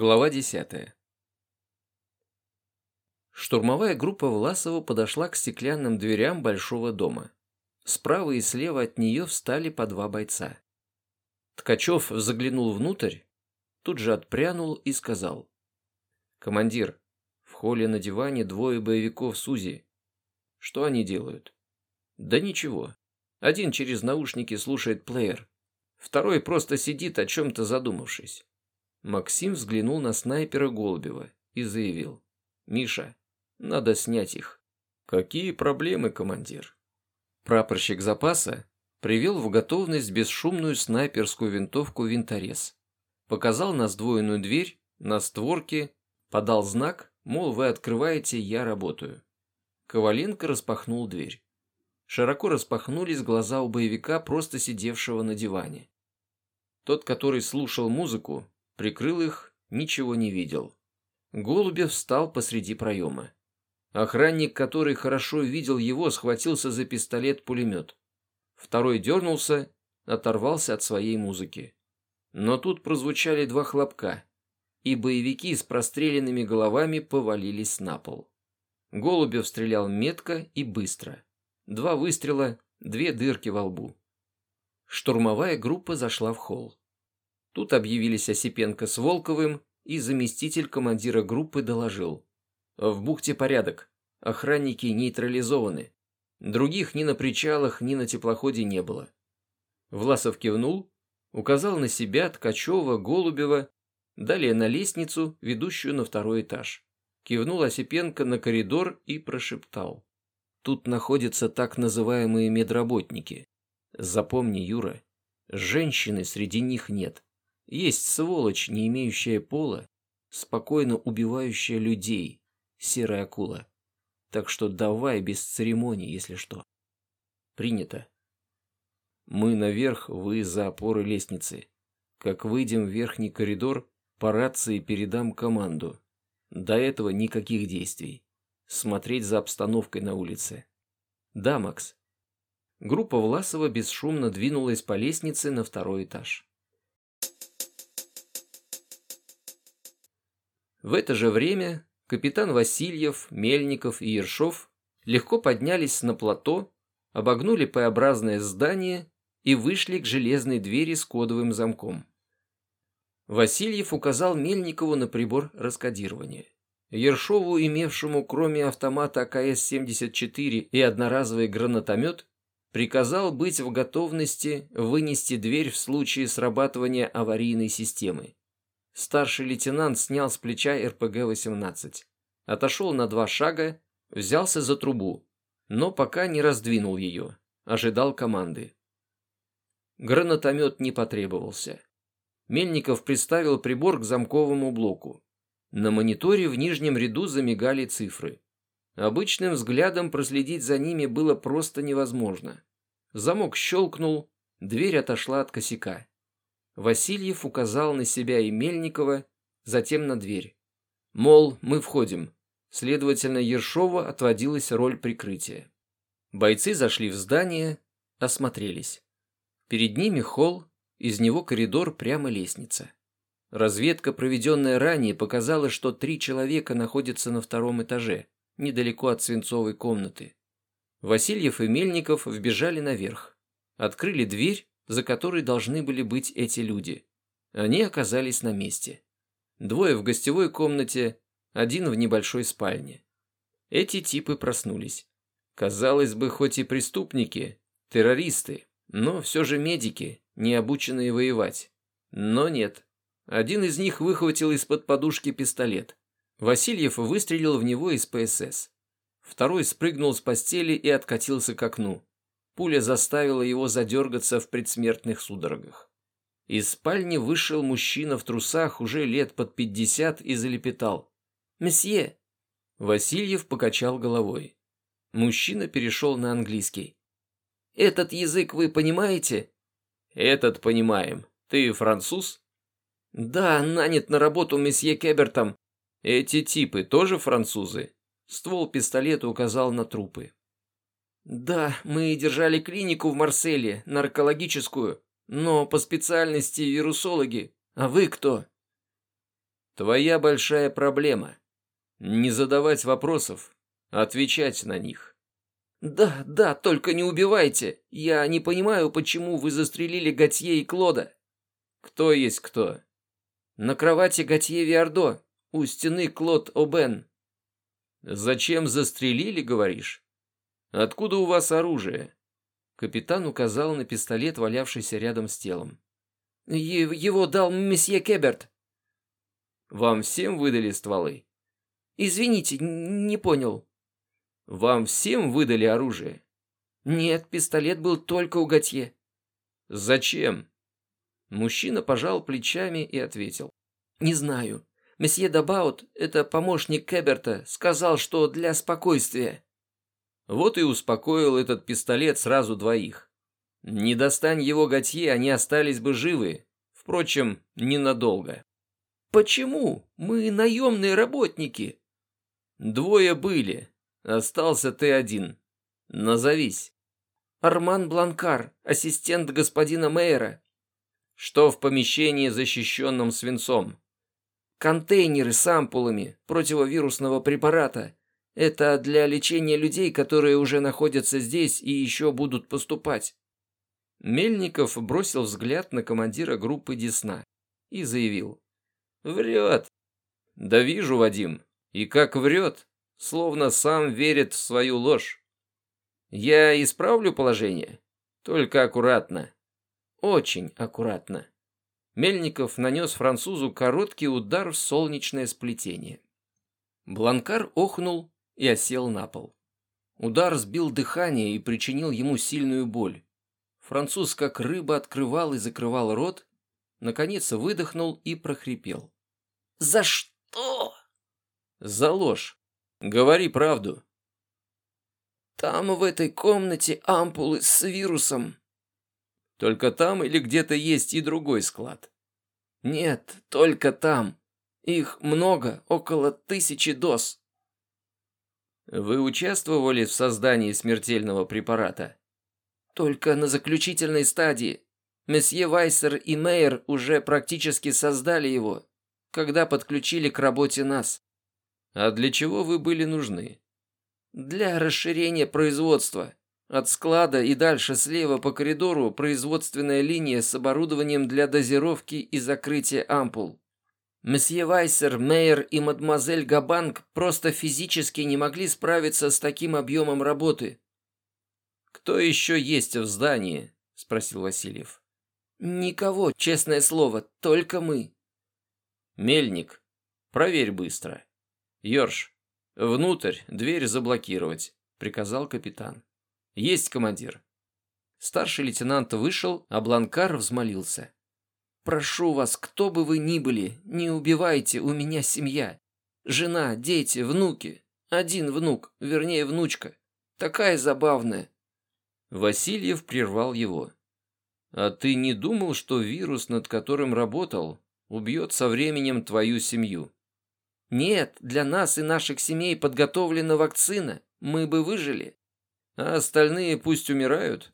Глава 10. Штурмовая группа Власова подошла к стеклянным дверям большого дома. Справа и слева от нее встали по два бойца. Ткачев заглянул внутрь, тут же отпрянул и сказал. «Командир, в холле на диване двое боевиков с УЗИ. Что они делают?» «Да ничего. Один через наушники слушает плеер, второй просто сидит о чем-то задумавшись. Максим взглянул на снайпера Голубева и заявил. «Миша, надо снять их». «Какие проблемы, командир?» Прапорщик запаса привел в готовность бесшумную снайперскую винтовку «Винторез». Показал на сдвоенную дверь, на створке, подал знак, мол, вы открываете, я работаю. Коваленко распахнул дверь. Широко распахнулись глаза у боевика, просто сидевшего на диване. Тот, который слушал музыку, прикрыл их, ничего не видел. Голубев встал посреди проема. Охранник, который хорошо видел его, схватился за пистолет-пулемет. Второй дернулся, оторвался от своей музыки. Но тут прозвучали два хлопка, и боевики с простреленными головами повалились на пол. Голубев стрелял метко и быстро. Два выстрела, две дырки во лбу. Штурмовая группа зашла в холл. Тут объявились Осипенко с Волковым, и заместитель командира группы доложил. В бухте порядок. Охранники нейтрализованы. Других ни на причалах, ни на теплоходе не было. Власов кивнул, указал на себя, Ткачева, Голубева, далее на лестницу, ведущую на второй этаж. Кивнул Осипенко на коридор и прошептал. Тут находятся так называемые медработники. Запомни, Юра, женщины среди них нет. Есть сволочь, не имеющая пола, спокойно убивающая людей, серая акула. Так что давай без церемоний, если что. Принято. Мы наверх, вы за опоры лестницы. Как выйдем в верхний коридор, по рации передам команду. До этого никаких действий. Смотреть за обстановкой на улице. Да, Макс. Группа Власова бесшумно двинулась по лестнице на второй этаж. В это же время капитан Васильев, Мельников и Ершов легко поднялись на плато, обогнули П-образное здание и вышли к железной двери с кодовым замком. Васильев указал Мельникову на прибор раскодирования. Ершову, имевшему кроме автомата АКС-74 и одноразовый гранатомет, приказал быть в готовности вынести дверь в случае срабатывания аварийной системы. Старший лейтенант снял с плеча РПГ-18. Отошел на два шага, взялся за трубу, но пока не раздвинул ее, ожидал команды. Гранатомет не потребовался. Мельников приставил прибор к замковому блоку. На мониторе в нижнем ряду замигали цифры. Обычным взглядом проследить за ними было просто невозможно. Замок щелкнул, дверь отошла от косяка. Васильев указал на себя и Мельникова, затем на дверь. Мол, мы входим. Следовательно, Ершова отводилась роль прикрытия. Бойцы зашли в здание, осмотрелись. Перед ними холл, из него коридор, прямо лестница. Разведка, проведенная ранее, показала, что три человека находятся на втором этаже, недалеко от свинцовой комнаты. Васильев и Мельников вбежали наверх. Открыли дверь за которой должны были быть эти люди. Они оказались на месте. Двое в гостевой комнате, один в небольшой спальне. Эти типы проснулись. Казалось бы, хоть и преступники, террористы, но все же медики, не обученные воевать. Но нет. Один из них выхватил из-под подушки пистолет. Васильев выстрелил в него из ПСС. Второй спрыгнул с постели и откатился к окну. Пуля заставила его задергаться в предсмертных судорогах. Из спальни вышел мужчина в трусах уже лет под пятьдесят и залепетал. «Месье!» Васильев покачал головой. Мужчина перешел на английский. «Этот язык вы понимаете?» «Этот понимаем. Ты француз?» «Да, нанят на работу месье Кебертом». «Эти типы тоже французы?» Ствол пистолета указал на трупы. «Да, мы держали клинику в Марселе, наркологическую, но по специальности вирусологи. А вы кто?» Твоя большая проблема. Не задавать вопросов, отвечать на них. Да, да, только не убивайте. Я не понимаю, почему вы застрелили Готье и Клода. Кто есть кто? На кровати Готье Виардо, у стены Клод Обен. Зачем застрелили, говоришь? Откуда у вас оружие? Капитан указал на пистолет, валявшийся рядом с телом. Его дал месье Кеберт. Вам всем выдали стволы? Извините, не понял. Вам всем выдали оружие? Нет, пистолет был только у Готье. Зачем? Мужчина пожал плечами и ответил. Не знаю. Месье Дабаут, это помощник Кеберта, сказал, что для спокойствия. Вот и успокоил этот пистолет сразу двоих. Не достань его Готье, они остались бы живы. Впрочем, ненадолго. Почему? Мы наемные работники. Двое были, Остался ты один. Назовись. Арман Бланкар, ассистент господина мэра. Что в помещении, защищенном свинцом? Контейнеры с ампулами противовирусного препарата. Это для лечения людей, которые уже находятся здесь и еще будут поступать. Мельников бросил взгляд на командира группы Десна и заявил. «Врет». «Да вижу, Вадим. И как врет, словно сам верит в свою ложь. Я исправлю положение, только аккуратно. Очень аккуратно. Мельников нанес французу короткий удар в солнечное сплетение. Бланкар охнул и осел на пол. Удар сбил дыхание и причинил ему сильную боль. Француз как рыба открывал и закрывал рот, наконец выдохнул и прохрипел. «За что?» «За ложь. Говори правду. Там, в этой комнате, ампулы с вирусом. Только там или где-то есть и другой склад? Нет, только там. Их много, около тысячи доз. Вы участвовали в создании смертельного препарата? Только на заключительной стадии. Месье Вайсер и Мейер уже практически создали его, когда подключили к работе нас. А для чего вы были нужны? Для расширения производства. От склада и дальше слева по коридору производственная линия с оборудованием для дозировки и закрытия ампул. Месье Вайсер, Мейер и мадемуазель Габанг просто физически не могли справиться с таким объемом работы. «Кто еще есть в здании?» – спросил Васильев. «Никого, честное слово, только мы». «Мельник, проверь быстро». «Йорш, внутрь, дверь заблокировать», — приказал капитан. «Есть, командир». Старший лейтенант вышел, а Бланкар взмолился. «Прошу вас, кто бы вы ни были, не убивайте, у меня семья. Жена, дети, внуки. Один внук, вернее внучка. Такая забавная». Васильев прервал его. «А ты не думал, что вирус, над которым работал, убьет со временем твою семью?» Нет, для нас и наших семей подготовлена вакцина. Мы бы выжили. А остальные пусть умирают.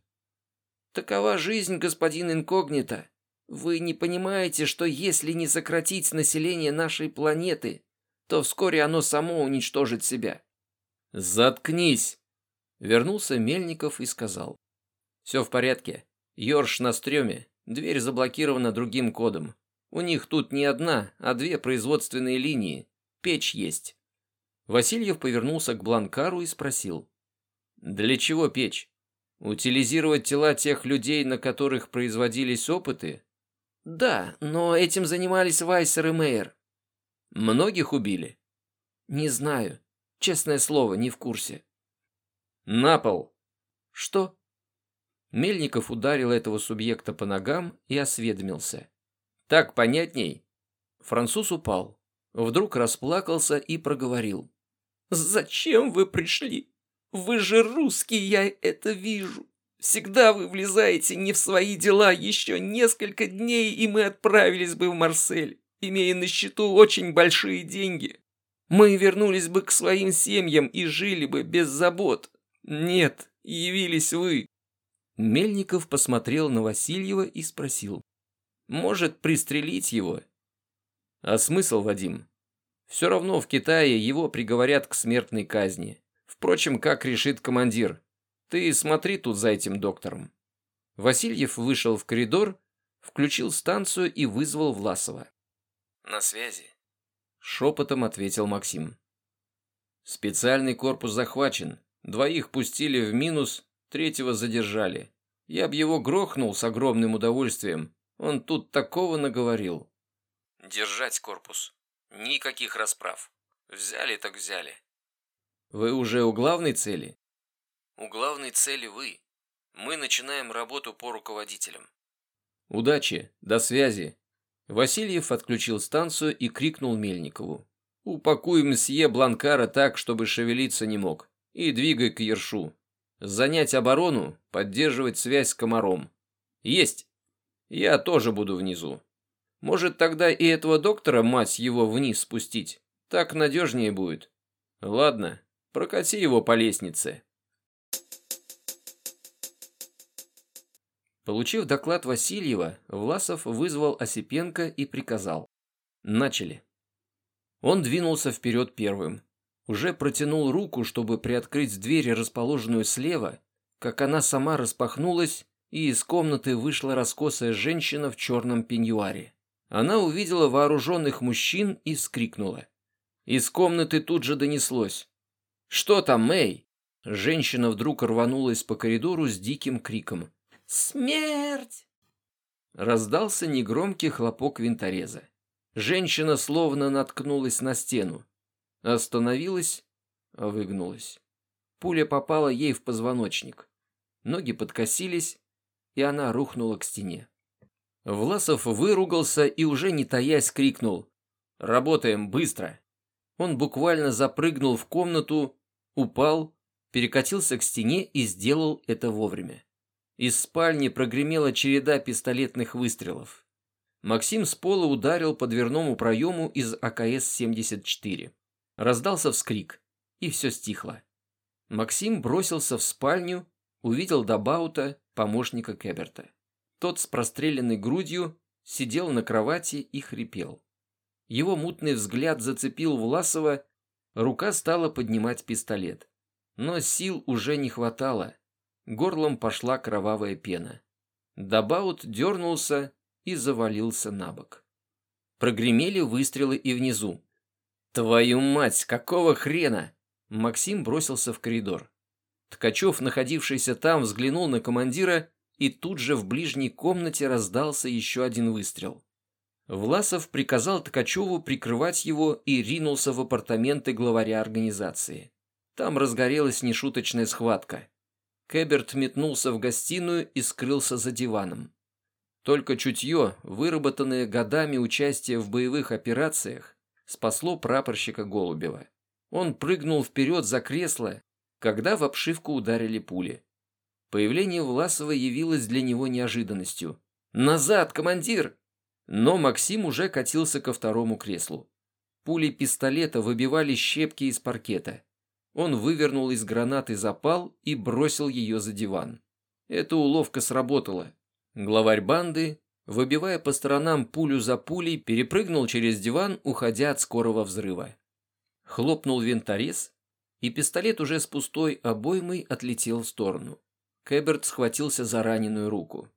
Такова жизнь, господин инкогнито. Вы не понимаете, что если не сократить население нашей планеты, то вскоре оно само уничтожит себя. Заткнись! Вернулся Мельников и сказал. Все в порядке. Йорш на стреме. Дверь заблокирована другим кодом. У них тут не одна, а две производственные линии. Печь есть. Васильев повернулся к Бланкару и спросил. Для чего печь? Утилизировать тела тех людей, на которых производились опыты? Да, но этим занимались Вайсер и Мейер. Многих убили? Не знаю. Честное слово, не в курсе. На пол. Что? Мельников ударил этого субъекта по ногам и осведомился. Так понятней? Француз упал. Вдруг расплакался и проговорил. «Зачем вы пришли? Вы же русский, я это вижу. Всегда вы влезаете не в свои дела еще несколько дней, и мы отправились бы в Марсель, имея на счету очень большие деньги. Мы вернулись бы к своим семьям и жили бы без забот. Нет, явились вы». Мельников посмотрел на Васильева и спросил. «Может, пристрелить его?» А смысл, Вадим? Все равно в Китае его приговорят к смертной казни. Впрочем, как решит командир. Ты смотри тут за этим доктором. Васильев вышел в коридор, включил станцию и вызвал Власова. «На связи», — шепотом ответил Максим. «Специальный корпус захвачен. Двоих пустили в минус, третьего задержали. Я б его грохнул с огромным удовольствием. Он тут такого наговорил». «Держать корпус. Никаких расправ. Взяли так взяли». «Вы уже у главной цели?» «У главной цели вы. Мы начинаем работу по руководителям». «Удачи. До связи». Васильев отключил станцию и крикнул Мельникову. «Упакуй мсье Бланкара так, чтобы шевелиться не мог, и двигай к Ершу. Занять оборону, поддерживать связь с комаром. Есть! Я тоже буду внизу. Может, тогда и этого доктора, мать его, вниз спустить? Так надежнее будет. Ладно, прокати его по лестнице». Получив доклад Васильева, Власов вызвал Осипенко и приказал. Начали. Он двинулся вперед первым. Уже протянул руку, чтобы приоткрыть дверь, расположенную слева, как она сама распахнулась, и из комнаты вышла раскосая женщина в черном пеньюаре. Она увидела вооруженных мужчин и вскрикнула. Из комнаты тут же донеслось. «Что там, Мэй?» Женщина вдруг рванулась по коридору с диким криком. Смерть!» Раздался негромкий хлопок винтореза. Женщина словно наткнулась на стену. Остановилась, выгнулась. Пуля попала ей в позвоночник. Ноги подкосились, и она рухнула к стене. Власов выругался и уже не таясь крикнул «Работаем быстро!». Он буквально запрыгнул в комнату, упал, перекатился к стене и сделал это вовремя. Из спальни прогремела череда пистолетных выстрелов. Максим с пола ударил по дверному проему из АКС-74. Раздался вскрик, и все стихло. Максим бросился в спальню, увидел Дабаута, помощника Кеберта. Тот с простреленной грудью сидел на кровати и хрипел. Его мутный взгляд зацепил Власова, рука стала поднимать пистолет. Но сил уже не хватало. Горлом пошла кровавая пена. Дабаут дернулся и завалился на бок. Прогремели выстрелы и внизу. «Твою мать, какого хрена?» Максим бросился в коридор. Ткачев, находившийся там, взглянул на командира, и тут же в ближней комнате раздался еще один выстрел. Власов приказал Ткачеву прикрывать его и ринулся в апартаменты главаря организации. Там разгорелась нешуточная схватка. Кэберт метнулся в гостиную и скрылся за диваном. Только чутье, выработанное годами участия в боевых операциях, спасло прапорщика Голубева. Он прыгнул вперед за кресло, когда в обшивку ударили пули. Появление Власова явилось для него неожиданностью. «Назад, командир!» Но Максим уже катился ко второму креслу. Пули пистолета выбивали щепки из паркета. Он вывернул из гранаты запал и бросил ее за диван. Эта уловка сработала. Главарь банды, выбивая по сторонам пулю за пулей, перепрыгнул через диван, уходя от скорого взрыва. Хлопнул винторез, и пистолет уже с пустой обоймой отлетел в сторону. Кэберт схватился за раненую руку.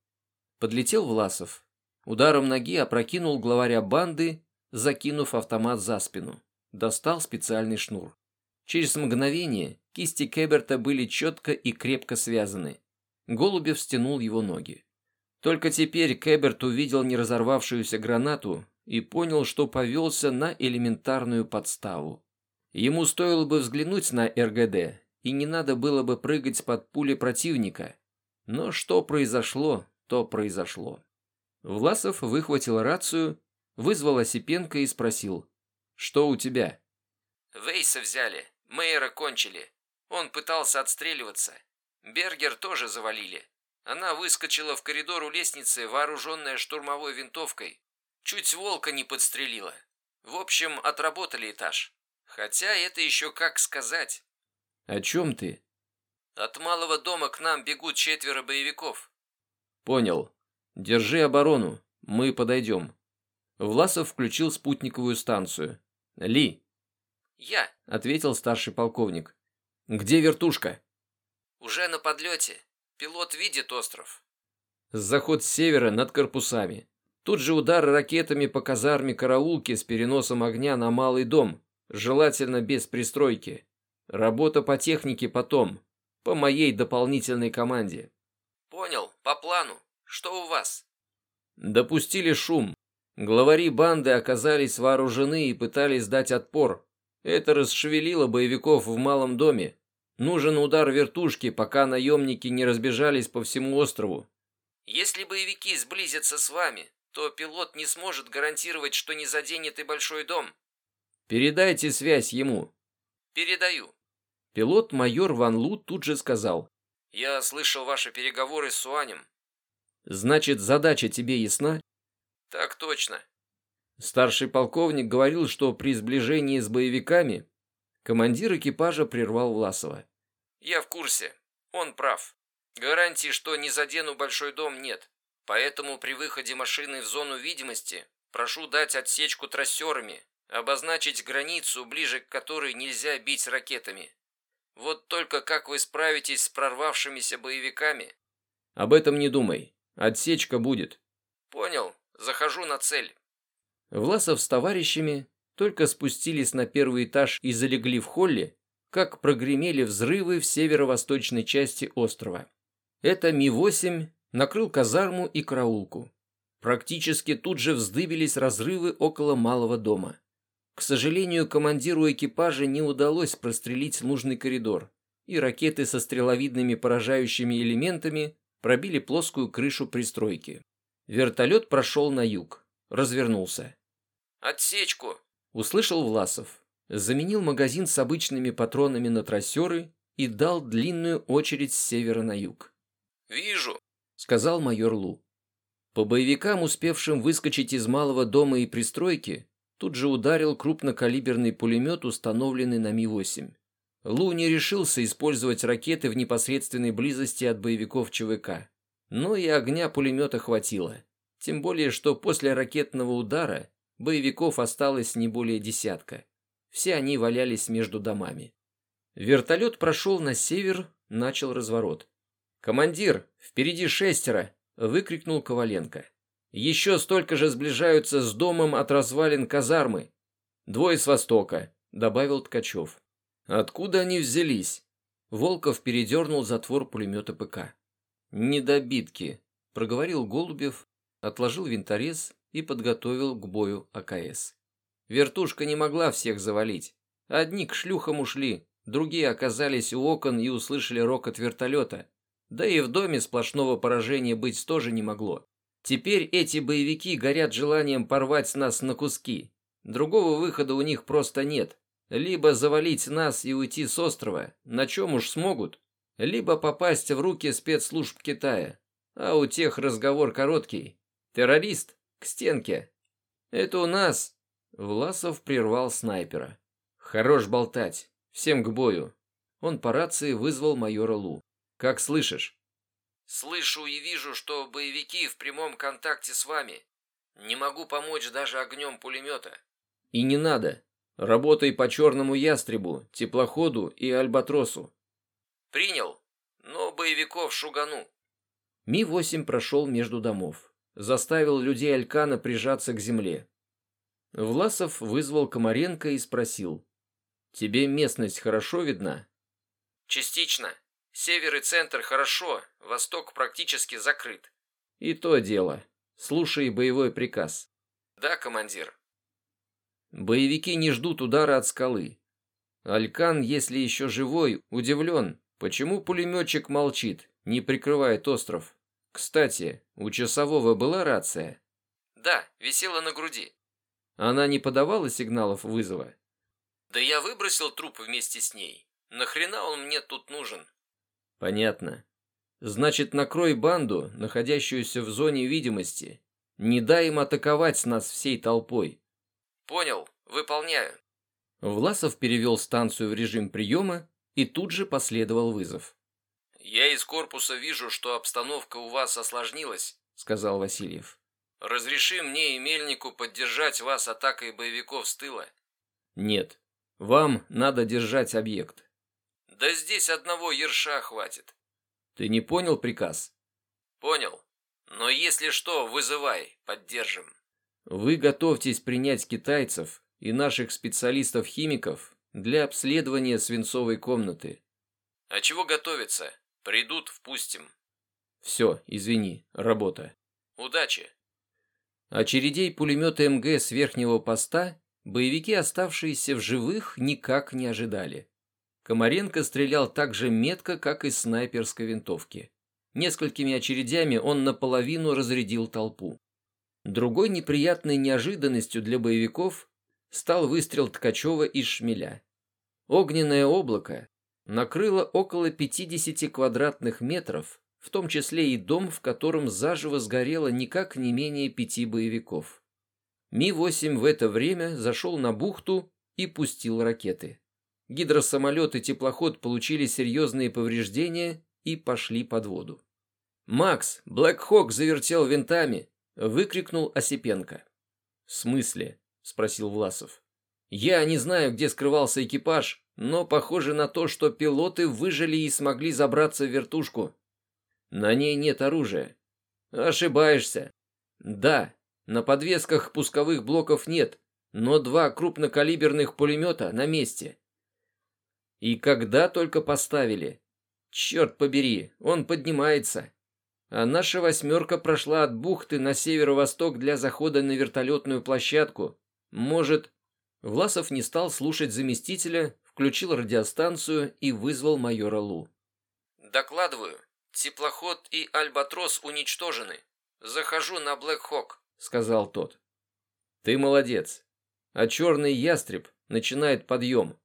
Подлетел Власов. Ударом ноги опрокинул главаря банды, закинув автомат за спину. Достал специальный шнур. Через мгновение кисти Кэберта были четко и крепко связаны. Голубев стянул его ноги. Только теперь Кэберт увидел не разорвавшуюся гранату и понял, что повелся на элементарную подставу. Ему стоило бы взглянуть на РГД, и не надо было бы прыгать под пули противника. Но что произошло, то произошло. Власов выхватил рацию, вызвал Осипенко и спросил, «Что у тебя?» «Вейса взяли. Мейера кончили. Он пытался отстреливаться. Бергер тоже завалили. Она выскочила в коридор у лестницы, вооруженная штурмовой винтовкой. Чуть волка не подстрелила. В общем, отработали этаж. Хотя это еще как сказать. О чем ты? От малого дома к нам бегут четверо боевиков. Понял. Держи оборону. Мы подойдем. Власов включил спутниковую станцию. «Ли!» «Я», — ответил старший полковник. «Где вертушка?» «Уже на подлете. Пилот видит остров». Заход с севера над корпусами. Тут же удар ракетами по казарме караулки с переносом огня на малый дом, желательно без пристройки. Работа по технике потом, по моей дополнительной команде. «Понял, по плану. Что у вас?» Допустили шум. Главари банды оказались вооружены и пытались дать отпор. Это расшевелило боевиков в малом доме. Нужен удар вертушки, пока наемники не разбежались по всему острову. Если боевики сблизятся с вами, то пилот не сможет гарантировать, что не заденет и большой дом. Передайте связь ему. Передаю. Пилот-майор Ван Лу тут же сказал. Я слышал ваши переговоры с Суанем. Значит, задача тебе ясна? Так точно. Старший полковник говорил, что при сближении с боевиками командир экипажа прервал Власова. Я в курсе. Он прав. Гарантии, что не задену большой дом, нет. Поэтому при выходе машины в зону видимости прошу дать отсечку трассерами, обозначить границу, ближе к которой нельзя бить ракетами. Вот только как вы справитесь с прорвавшимися боевиками? Об этом не думай. Отсечка будет. Понял. Захожу на цель. Власов с товарищами только спустились на первый этаж и залегли в холле, как прогремели взрывы в северо-восточной части острова. Это Ми-8 накрыл казарму и караулку. Практически тут же вздыбились разрывы около малого дома. К сожалению, командиру экипажа не удалось прострелить нужный коридор, и ракеты со стреловидными поражающими элементами пробили плоскую крышу пристройки. Вертолет прошел на юг, развернулся. «Отсечку!» – услышал Власов. Заменил магазин с обычными патронами на трассеры и дал длинную очередь с севера на юг. «Вижу», — сказал майор Лу. По боевикам, успевшим выскочить из малого дома и пристройки, тут же ударил крупнокалиберный пулемет, установленный на Ми-8. Лу не решился использовать ракеты в непосредственной близости от боевиков ЧВК. Но и огня пулемета хватило. Тем более, что после ракетного удара боевиков осталось не более десятка. Все они валялись между домами. Вертолет прошел на север, начал разворот. «Командир, впереди шестеро!» – выкрикнул Коваленко. «Еще столько же сближаются с домом от развалин казармы. Двое с востока», – добавил Ткачев. «Откуда они взялись?» Волков передернул затвор пулемета ПК. «Недобитки», – проговорил Голубев, отложил винторез и подготовил к бою АКС. Вертушка не могла всех завалить. Одни к шлюхам ушли, другие оказались у окон и услышали рокот вертолета. Да и в доме сплошного поражения быть тоже не могло. Теперь эти боевики горят желанием порвать нас на куски. Другого выхода у них просто нет. Либо завалить нас и уйти с острова, на чем уж смогут, либо попасть в руки спецслужб Китая. А у тех разговор короткий. Террорист, к стенке. Это у нас. Власов прервал снайпера. Хорош болтать. Всем к бою. Он по рации вызвал майора Лу. Как слышишь? Слышу и вижу, что боевики в прямом контакте с вами. Не могу помочь даже огнем пулемета. И не надо. Работай по черному ястребу, теплоходу и альбатросу. Принял, но боевиков шугану. Ми-8 прошел между домов. Заставил людей Алькана прижаться к земле. Власов вызвал Комаренко и спросил. «Тебе местность хорошо видна?» «Частично. Север и центр хорошо, восток практически закрыт. И то дело. Слушай боевой приказ. Да, командир. Боевики не ждут удара от скалы. Алькан, если еще живой, удивлен, почему пулеметчик молчит, не прикрывает остров. Кстати, у часового была рация? Да, висела на груди. Она не подавала сигналов вызова? Да я выбросил труп вместе с ней. Нахрена он мне тут нужен? Понятно. Значит, накрой банду, находящуюся в зоне видимости. Не дай им атаковать нас всей толпой. Понял, выполняю. Власов перевел станцию в режим приема и тут же последовал вызов. «Я из корпуса вижу, что обстановка у вас осложнилась», — сказал Васильев. Разреши мне и Мельнику поддержать вас атакой боевиков с тыла. Нет. Вам надо держать объект. Да здесь одного ерша хватит. Ты не понял приказ? Понял. Но если что, вызывай, поддержим. Вы готовьтесь принять китайцев и наших специалистов-химиков для обследования свинцовой комнаты. А чего готовиться? Придут, впустим. Все, извини, работа. Удачи. Очередей пулемета МГ с верхнего поста боевики, оставшиеся в живых, никак не ожидали. Комаренко стрелял так же метко, как из снайперской винтовки. Несколькими очередями он наполовину разрядил толпу. Другой неприятной неожиданностью для боевиков стал выстрел Ткачева из шмеля. Огненное облако накрыло около 50 квадратных метров, в том числе и дом, в котором заживо сгорело никак не менее пяти боевиков. Ми-8 в это время зашел на бухту и пустил ракеты. Гидросамолет и теплоход получили серьезные повреждения и пошли под воду. «Макс, Блэк Хок завертел винтами!» — выкрикнул Осипенко. «В смысле?» — спросил Власов. «Я не знаю, где скрывался экипаж, но похоже на то, что пилоты выжили и смогли забраться в вертушку. На ней нет оружия». «Ошибаешься». «Да, на подвесках пусковых блоков нет, но два крупнокалиберных пулемета на месте». «И когда только поставили?» «Черт побери, он поднимается» а наша «восьмерка» прошла от бухты на северо-восток для захода на вертолетную площадку. Может...» Власов не стал слушать заместителя, включил радиостанцию и вызвал майора Лу. «Докладываю. Теплоход и Альбатрос уничтожены. Захожу на Блэк Хок», — сказал тот. «Ты молодец. А черный ястреб начинает подъем».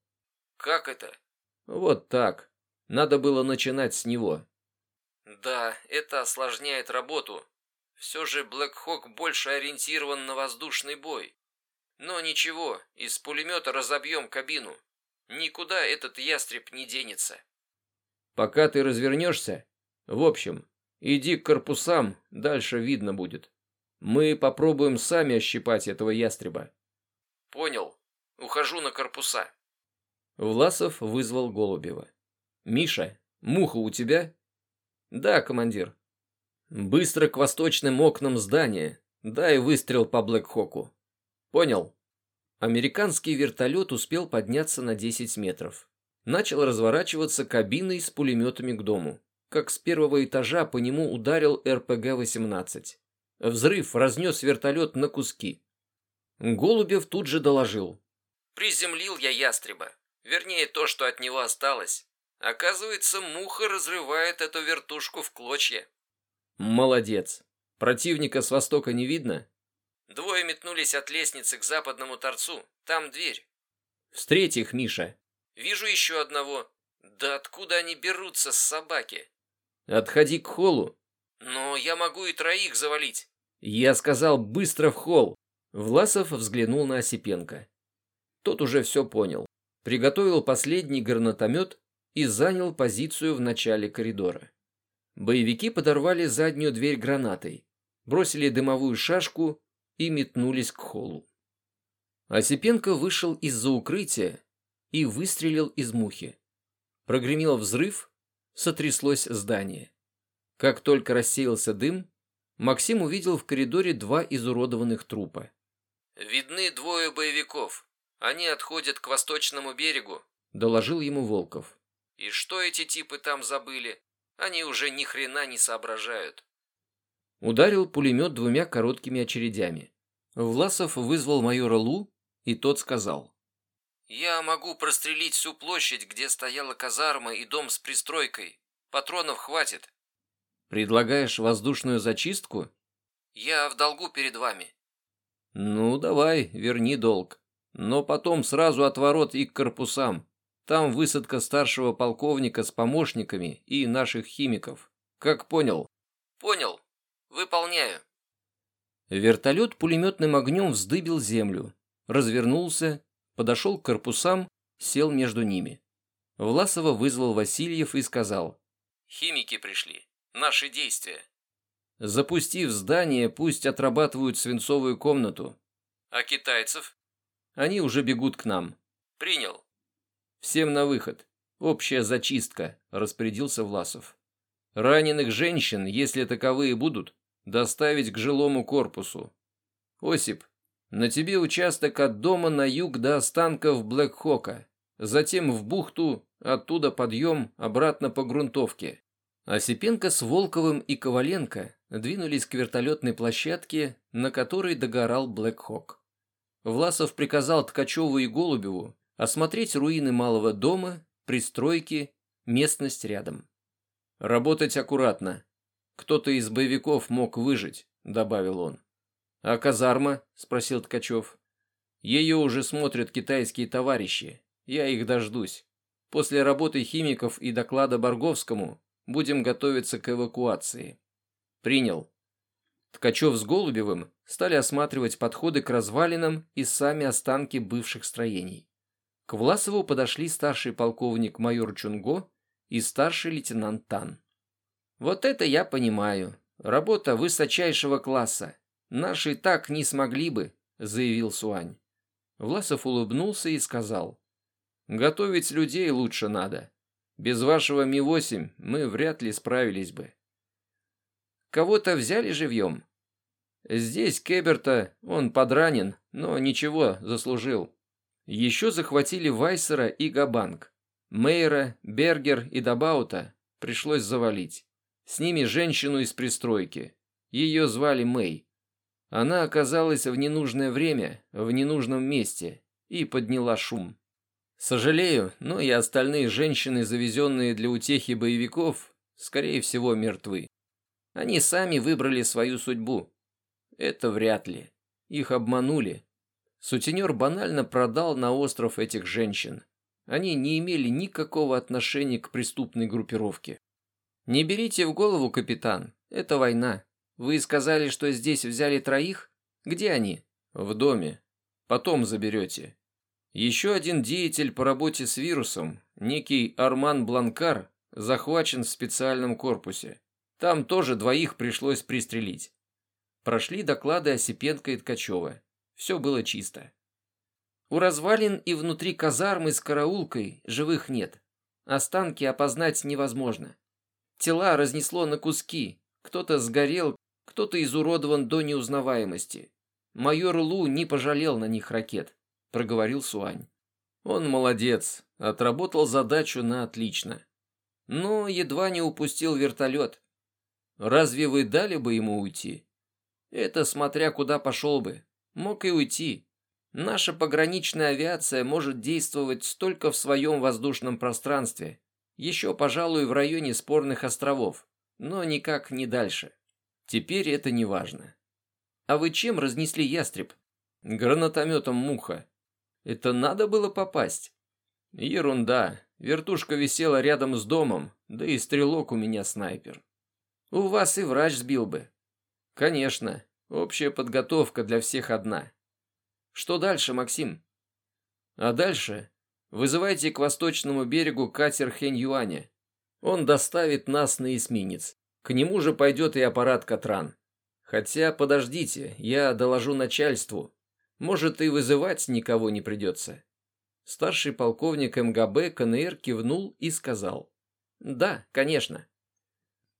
«Как это?» «Вот так. Надо было начинать с него». Да, это осложняет работу. Все же Блэк Хок больше ориентирован на воздушный бой. Но ничего, из пулемета разобьем кабину. Никуда этот ястреб не денется. Пока ты развернешься, в общем, иди к корпусам, дальше видно будет. Мы попробуем сами ощипать этого ястреба. Понял. Ухожу на корпуса. Власов вызвал Голубева. Миша, муха у тебя? «Да, командир». «Быстро к восточным окнам здания. Дай выстрел по Блэкхоку». «Понял». Американский вертолет успел подняться на 10 метров. Начал разворачиваться кабиной с пулеметами к дому. Как с первого этажа по нему ударил РПГ-18. Взрыв разнес вертолет на куски. Голубев тут же доложил. «Приземлил я ястреба. Вернее, то, что от него осталось. Оказывается, муха разрывает эту вертушку в клочья. Молодец. Противника с востока не видно? Двое метнулись от лестницы к западному торцу. Там дверь. Встреть их, Миша. Вижу еще одного. Да откуда они берутся с собаки? Отходи к холлу. Но я могу и троих завалить. Я сказал быстро в холл. Власов взглянул на Осипенко. Тот уже все понял. Приготовил последний гранатомет и занял позицию в начале коридора. Боевики подорвали заднюю дверь гранатой, бросили дымовую шашку и метнулись к холлу. Осипенко вышел из-за укрытия и выстрелил из мухи. Прогремел взрыв, сотряслось здание. Как только рассеялся дым, Максим увидел в коридоре два изуродованных трупа. «Видны двое боевиков. Они отходят к восточному берегу», — доложил ему Волков. И что эти типы там забыли? Они уже ни хрена не соображают. Ударил пулемет двумя короткими очередями. Власов вызвал майора Лу, и тот сказал. «Я могу прострелить всю площадь, где стояла казарма и дом с пристройкой. Патронов хватит». «Предлагаешь воздушную зачистку?» «Я в долгу перед вами». «Ну, давай, верни долг. Но потом сразу отворот и к корпусам. Там высадка старшего полковника с помощниками и наших химиков. Как понял? Понял. Выполняю. Вертолет пулеметным огнем вздыбил землю, развернулся, подошел к корпусам, сел между ними. Власова вызвал Васильев и сказал. «Химики пришли. Наши действия». Запустив здание, пусть отрабатывают свинцовую комнату. А китайцев? Они уже бегут к нам. Принял. Всем на выход. Общая зачистка, распорядился Власов. Раненых женщин, если таковые будут, доставить к жилому корпусу. Осип, на тебе участок от дома на юг до останков Блэкхока, затем в бухту, оттуда подъем, обратно по грунтовке. Осипенко с Волковым и Коваленко двинулись к вертолетной площадке, на которой догорал Блэкхок. Власов приказал Ткачеву и Голубеву осмотреть руины малого дома, пристройки, местность рядом. «Работать аккуратно. Кто-то из боевиков мог выжить», — добавил он. «А казарма?» — спросил Ткачев. «Ее уже смотрят китайские товарищи. Я их дождусь. После работы химиков и доклада Борговскому будем готовиться к эвакуации». «Принял». Ткачев с Голубевым стали осматривать подходы к развалинам и сами останки бывших строений. К Власову подошли старший полковник майор Чунго и старший лейтенант Тан. «Вот это я понимаю. Работа высочайшего класса. Наши так не смогли бы», — заявил Суань. Власов улыбнулся и сказал. «Готовить людей лучше надо. Без вашего Ми-8 мы вряд ли справились бы». «Кого-то взяли живьем?» Здесь Кеберта, он подранен, но ничего, заслужил. Еще захватили Вайсера и Габанг. Мейера, Бергер и Дабаута пришлось завалить. С ними женщину из пристройки. Ее звали Мэй. Она оказалась в ненужное время, в ненужном месте и подняла шум. Сожалею, но и остальные женщины, завезенные для утехи боевиков, скорее всего, мертвы. Они сами выбрали свою судьбу. Это вряд ли. Их обманули. Сутенер банально продал на остров этих женщин. Они не имели никакого отношения к преступной группировке. «Не берите в голову, капитан. Это война. Вы сказали, что здесь взяли троих? Где они?» «В доме. Потом заберете». Еще один деятель по работе с вирусом, некий Арман Бланкар, захвачен в специальном корпусе. Там тоже двоих пришлось пристрелить. Прошли доклады Осипенко и Ткачева. Все было чисто. У развалин и внутри казармы с караулкой живых нет. Останки опознать невозможно. Тела разнесло на куски. Кто-то сгорел, кто-то изуродован до неузнаваемости. Майор Лу не пожалел на них ракет, проговорил Суань. Он молодец, отработал задачу на отлично. Но едва не упустил вертолет. Разве вы дали бы ему уйти? Это смотря куда пошел бы. Мог и уйти. Наша пограничная авиация может действовать только в своем воздушном пространстве. Еще, пожалуй, в районе спорных островов. Но никак не дальше. Теперь это не важно. А вы чем разнесли ястреб? Гранатометом муха. Это надо было попасть? Ерунда. Вертушка висела рядом с домом, да и стрелок у меня снайпер. У вас и врач сбил бы. Конечно, общая подготовка для всех одна. Что дальше, Максим? А дальше вызывайте к восточному берегу катер Хэнь-Юаня. Он доставит нас на эсминец. К нему же пойдет и аппарат Катран. Хотя, подождите, я доложу начальству. Может, и вызывать никого не придется. Старший полковник МГБ КНР кивнул и сказал. Да, конечно.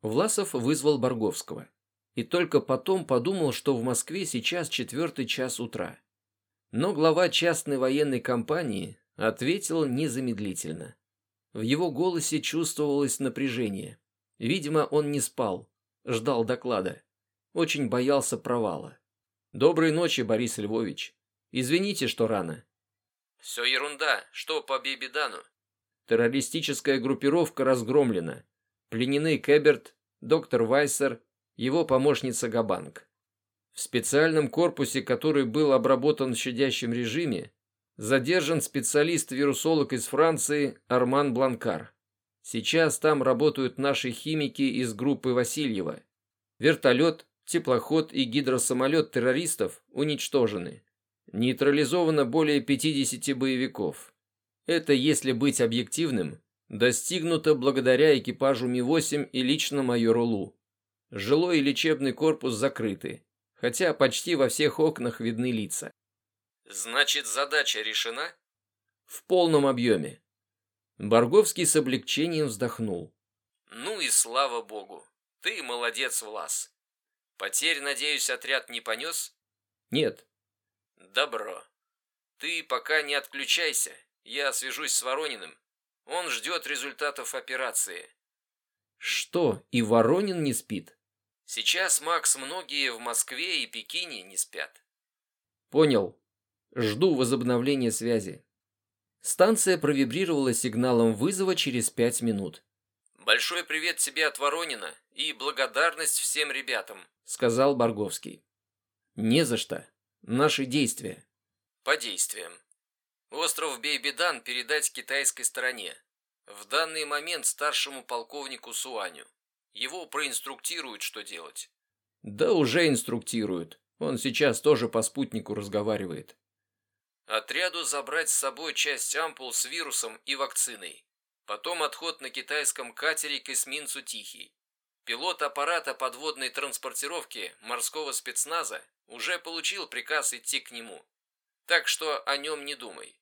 Власов вызвал Борговского и только потом подумал, что в Москве сейчас четвертый час утра. Но глава частной военной компании ответил незамедлительно. В его голосе чувствовалось напряжение. Видимо, он не спал, ждал доклада. Очень боялся провала. «Доброй ночи, Борис Львович. Извините, что рано». «Все ерунда. Что по Бибидану?» Террористическая группировка разгромлена. Пленены Кэберт, доктор Вайсер его помощница Габанг. В специальном корпусе, который был обработан в щадящем режиме, задержан специалист-вирусолог из Франции Арман Бланкар. Сейчас там работают наши химики из группы Васильева. Вертолет, теплоход и гидросамолет террористов уничтожены. Нейтрализовано более 50 боевиков. Это, если быть объективным, достигнуто благодаря экипажу Ми-8 и лично майору Лу. Жилой и лечебный корпус закрыты, хотя почти во всех окнах видны лица. Значит, задача решена? В полном объеме. Борговский с облегчением вздохнул. Ну и слава богу. Ты молодец, Влас. Потерь, надеюсь, отряд не понес? Нет. Добро. Ты пока не отключайся. Я свяжусь с Ворониным. Он ждет результатов операции. Что, и Воронин не спит? Сейчас, Макс, многие в Москве и Пекине не спят. Понял. Жду возобновления связи. Станция провибрировала сигналом вызова через пять минут. «Большой привет тебе от Воронина и благодарность всем ребятам», — сказал Барговский. «Не за что. Наши действия». «По действиям. Остров Бейбидан передать китайской стороне. В данный момент старшему полковнику Суаню. Его проинструктируют, что делать». «Да уже инструктируют. Он сейчас тоже по спутнику разговаривает». Отряду забрать с собой часть ампул с вирусом и вакциной. Потом отход на китайском катере к эсминцу «Тихий». Пилот аппарата подводной транспортировки морского спецназа уже получил приказ идти к нему. Так что о нем не думай.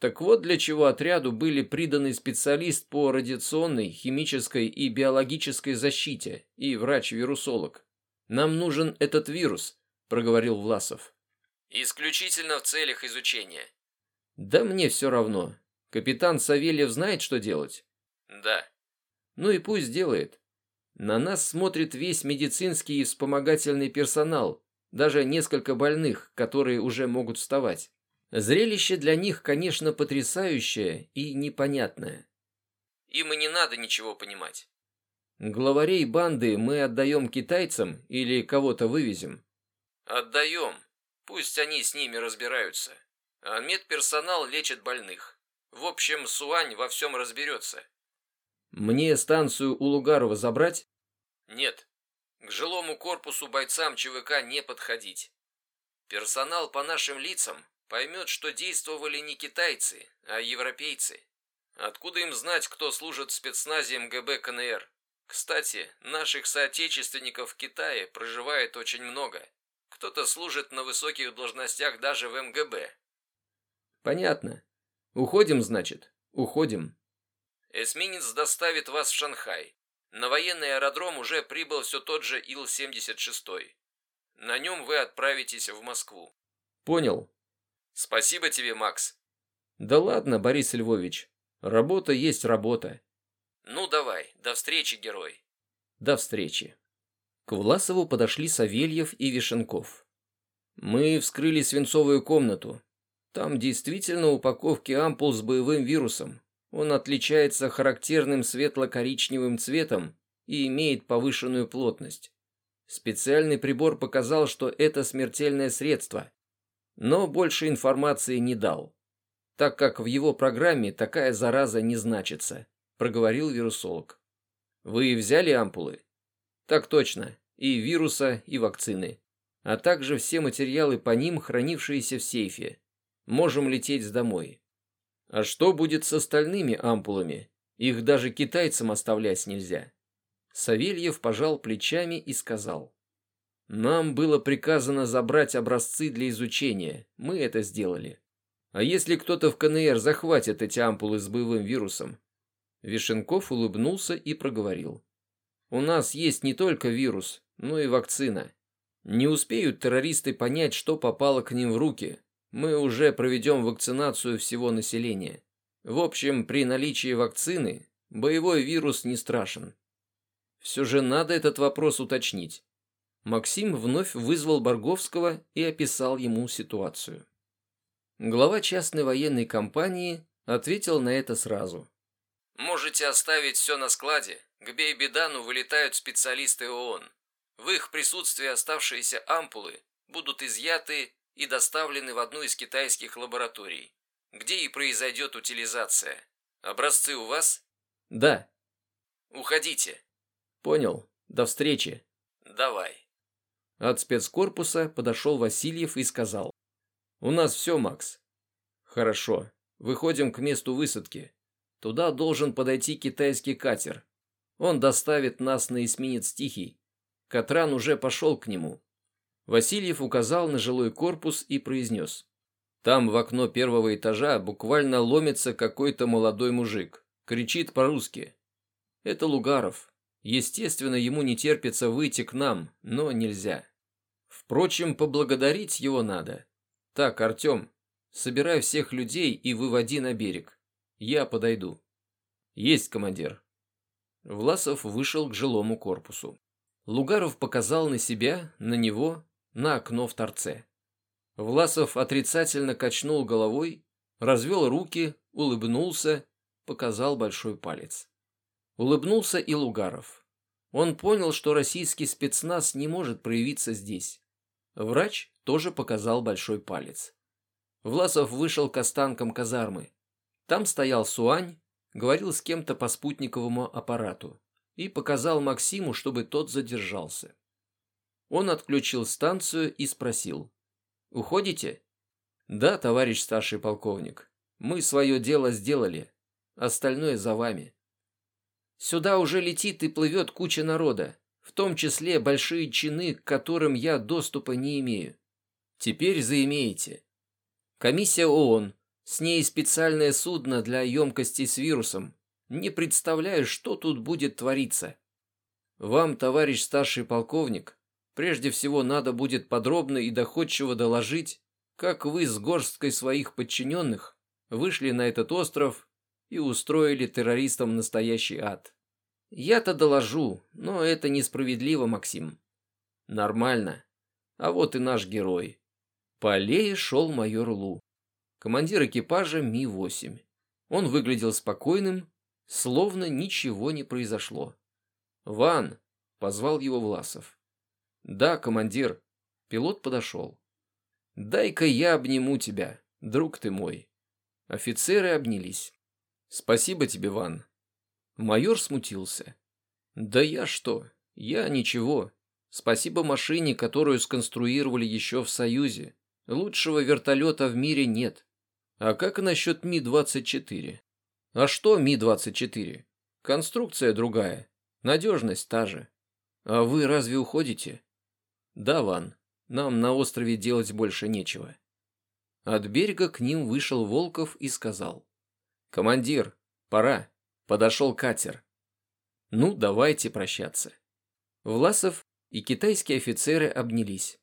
Так вот для чего отряду были приданы специалист по радиационной, химической и биологической защите и врач-вирусолог. Нам нужен этот вирус, проговорил Власов. Исключительно в целях изучения. Да мне все равно. Капитан Савельев знает, что делать? Да. Ну и пусть делает. На нас смотрит весь медицинский и вспомогательный персонал, даже несколько больных, которые уже могут вставать. Зрелище для них, конечно, потрясающее и непонятное. Им и не надо ничего понимать. Главарей банды мы отдаем китайцам или кого-то вывезем? Отдаем. Пусть они с ними разбираются. А медперсонал лечит больных. В общем, Суань во всем разберется. Мне станцию у Лугарова забрать? Нет. К жилому корпусу бойцам ЧВК не подходить. Персонал по нашим лицам поймет, что действовали не китайцы, а европейцы. Откуда им знать, кто служит в спецназе МГБ КНР? Кстати, наших соотечественников в Китае проживает очень много. Кто-то служит на высоких должностях даже в МГБ. Понятно. Уходим, значит? Уходим. Эсминец доставит вас в Шанхай. На военный аэродром уже прибыл все тот же Ил-76. На нем вы отправитесь в Москву. Понял. Спасибо тебе, Макс. Да ладно, Борис Львович. Работа есть работа. Ну давай, до встречи, герой. До встречи. К Власову подошли Савельев и Вишенков. «Мы вскрыли свинцовую комнату. Там действительно упаковки ампул с боевым вирусом. Он отличается характерным светло-коричневым цветом и имеет повышенную плотность. Специальный прибор показал, что это смертельное средство, но больше информации не дал, так как в его программе такая зараза не значится», – проговорил вирусолог. «Вы взяли ампулы?» Так точно. И вируса, и вакцины. А также все материалы по ним, хранившиеся в сейфе. Можем лететь домой. А что будет с остальными ампулами? Их даже китайцам оставлять нельзя. Савельев пожал плечами и сказал. Нам было приказано забрать образцы для изучения. Мы это сделали. А если кто-то в КНР захватит эти ампулы с боевым вирусом? Вишенков улыбнулся и проговорил. У нас есть не только вирус, но и вакцина. Не успеют террористы понять, что попало к ним в руки. Мы уже проведем вакцинацию всего населения. В общем, при наличии вакцины боевой вирус не страшен. Все же надо этот вопрос уточнить. Максим вновь вызвал Борговского и описал ему ситуацию. Глава частной военной компании ответил на это сразу. «Можете оставить все на складе. К Бейбидану вылетают специалисты ООН. В их присутствии оставшиеся ампулы будут изъяты и доставлены в одну из китайских лабораторий, где и произойдет утилизация. Образцы у вас? Да. Уходите. Понял. До встречи. Давай. От спецкорпуса подошел Васильев и сказал. У нас все, Макс. Хорошо. Выходим к месту высадки. Туда должен подойти китайский катер. Он доставит нас на эсминец Тихий. Катран уже пошел к нему. Васильев указал на жилой корпус и произнес. Там в окно первого этажа буквально ломится какой-то молодой мужик. Кричит по-русски. Это Лугаров. Естественно, ему не терпится выйти к нам, но нельзя. Впрочем, поблагодарить его надо. Так, Артем, собирай всех людей и выводи на берег. Я подойду. Есть, командир. Власов вышел к жилому корпусу. Лугаров показал на себя, на него, на окно в торце. Власов отрицательно качнул головой, развел руки, улыбнулся, показал большой палец. Улыбнулся и Лугаров. Он понял, что российский спецназ не может проявиться здесь. Врач тоже показал большой палец. Власов вышел к останкам казармы. Там стоял Суань, говорил с кем-то по спутниковому аппарату и показал Максиму, чтобы тот задержался. Он отключил станцию и спросил. «Уходите?» «Да, товарищ старший полковник. Мы свое дело сделали. Остальное за вами». «Сюда уже летит и плывет куча народа в том числе большие чины, к которым я доступа не имею. Теперь заимеете. Комиссия ООН, с ней специальное судно для емкостей с вирусом. Не представляю, что тут будет твориться. Вам, товарищ старший полковник, прежде всего надо будет подробно и доходчиво доложить, как вы с горсткой своих подчиненных вышли на этот остров и устроили террористам настоящий ад. Я-то доложу, но это несправедливо, Максим. Нормально. А вот и наш герой. По аллее шел майор Лу, командир экипажа Ми-8. Он выглядел спокойным, словно ничего не произошло. «Ван!» — позвал его Власов. «Да, командир». Пилот подошел. «Дай-ка я обниму тебя, друг ты мой». Офицеры обнялись. «Спасибо тебе, Ван. Майор смутился. «Да я что? Я ничего. Спасибо машине, которую сконструировали еще в Союзе. Лучшего вертолета в мире нет. А как насчет Ми-24? А что Ми-24? Конструкция другая. Надежность та же. А вы разве уходите? Да, Ван. Нам на острове делать больше нечего. От берега к ним вышел Волков и сказал. Командир, пора. Подошел катер. Ну, давайте прощаться. Власов и китайские офицеры обнялись.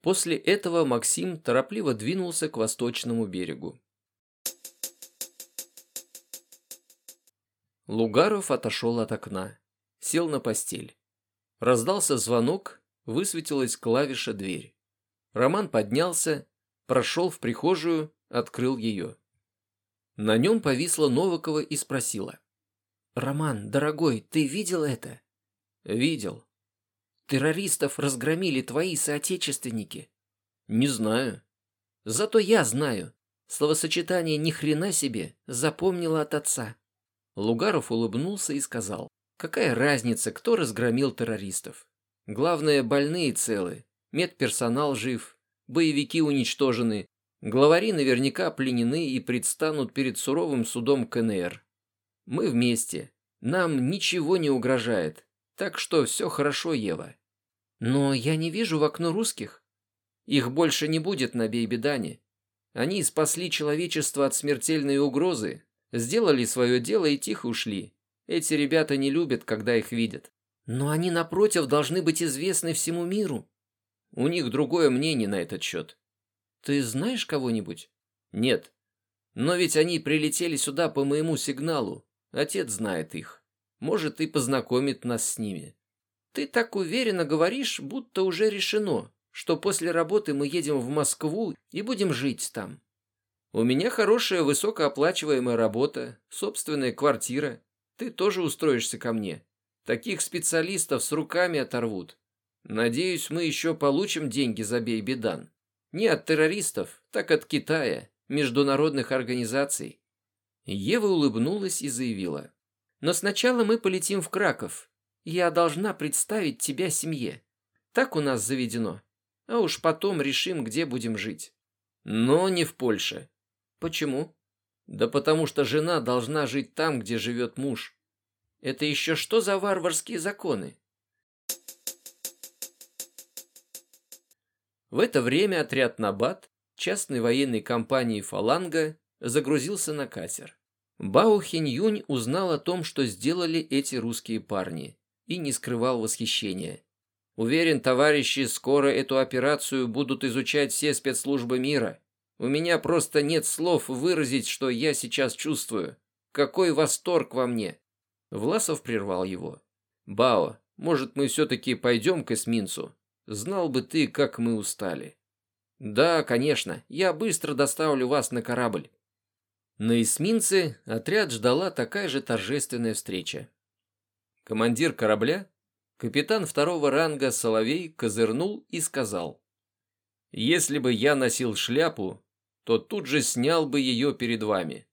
После этого Максим торопливо двинулся к восточному берегу. Лугаров отошел от окна, сел на постель. Раздался звонок, высветилась клавиша дверь. Роман поднялся, прошел в прихожую, открыл ее. На нем повисла Новикова и спросила. «Роман, дорогой, ты видел это?» «Видел». «Террористов разгромили твои соотечественники?» «Не знаю». «Зато я знаю. Словосочетание «ни хрена себе» запомнила от отца». Лугаров улыбнулся и сказал, «Какая разница, кто разгромил террористов? Главное, больные целы, медперсонал жив, боевики уничтожены, главари наверняка пленены и предстанут перед суровым судом КНР. Мы вместе. Нам ничего не угрожает. Так что все хорошо, Ева. Но я не вижу в окно русских. Их больше не будет на Бейбедане. Они спасли человечество от смертельной угрозы, сделали свое дело и тихо ушли. Эти ребята не любят, когда их видят. Но они, напротив, должны быть известны всему миру. У них другое мнение на этот счет. Ты знаешь кого-нибудь? Нет. Но ведь они прилетели сюда по моему сигналу. Отец знает их. Может, и познакомит нас с ними. Ты так уверенно говоришь, будто уже решено, что после работы мы едем в Москву и будем жить там. У меня хорошая высокооплачиваемая работа, собственная квартира. Ты тоже устроишься ко мне. Таких специалистов с руками оторвут. Надеюсь, мы еще получим деньги за Бейбедан. Не от террористов, так от Китая, международных организаций. Ева улыбнулась и заявила. «Но сначала мы полетим в Краков. Я должна представить тебя семье. Так у нас заведено. А уж потом решим, где будем жить». «Но не в Польше». «Почему?» «Да потому что жена должна жить там, где живет муж». Это еще что за варварские законы? В это время отряд Набат частной военной компании «Фаланга» загрузился на катер. Бао Хинь узнал о том, что сделали эти русские парни, и не скрывал восхищения. Уверен, товарищи, скоро эту операцию будут изучать все спецслужбы мира. У меня просто нет слов выразить, что я сейчас чувствую. Какой восторг во мне!» Власов прервал его. «Бао, может, мы все-таки пойдем к эсминцу? Знал бы ты, как мы устали». «Да, конечно, я быстро доставлю вас на корабль». На эсминце отряд ждала такая же торжественная встреча. Командир корабля, капитан второго ранга Соловей, козырнул и сказал, «Если бы я носил шляпу, то тут же снял бы ее перед вами.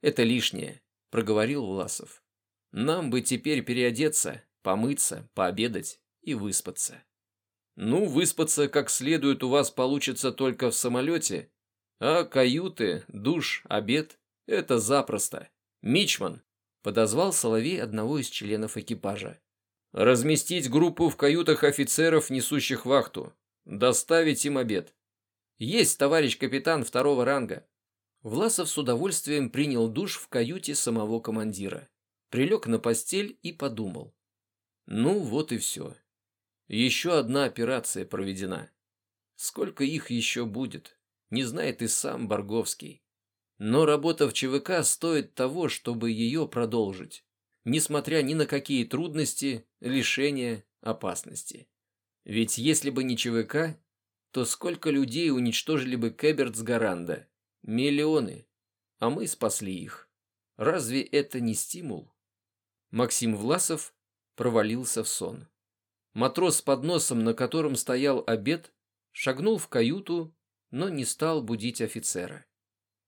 Это лишнее», — проговорил Власов. «Нам бы теперь переодеться, помыться, пообедать и выспаться». «Ну, выспаться как следует у вас получится только в самолете, а каюты, душ, обед — это запросто. Мичман!» — подозвал Соловей одного из членов экипажа. «Разместить группу в каютах офицеров, несущих вахту. Доставить им обед». «Есть, товарищ капитан второго ранга». Власов с удовольствием принял душ в каюте самого командира. Прилег на постель и подумал. «Ну, вот и все. Еще одна операция проведена. Сколько их еще будет, не знает и сам Борговский. Но работа в ЧВК стоит того, чтобы ее продолжить, несмотря ни на какие трудности, лишения, опасности. Ведь если бы не ЧВК, то сколько людей уничтожили бы Кэберт с Гаранда? Миллионы. А мы спасли их. Разве это не стимул? Максим Власов провалился в сон. Матрос с подносом, на котором стоял обед, шагнул в каюту, но не стал будить офицера.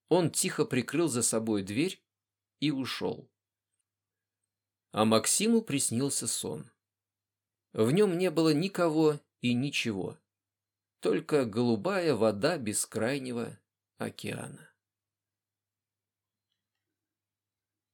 Он тихо прикрыл за собой дверь и ушел. А Максиму приснился сон. В нем не было никого и ничего, только голубая вода бескрайнего океана.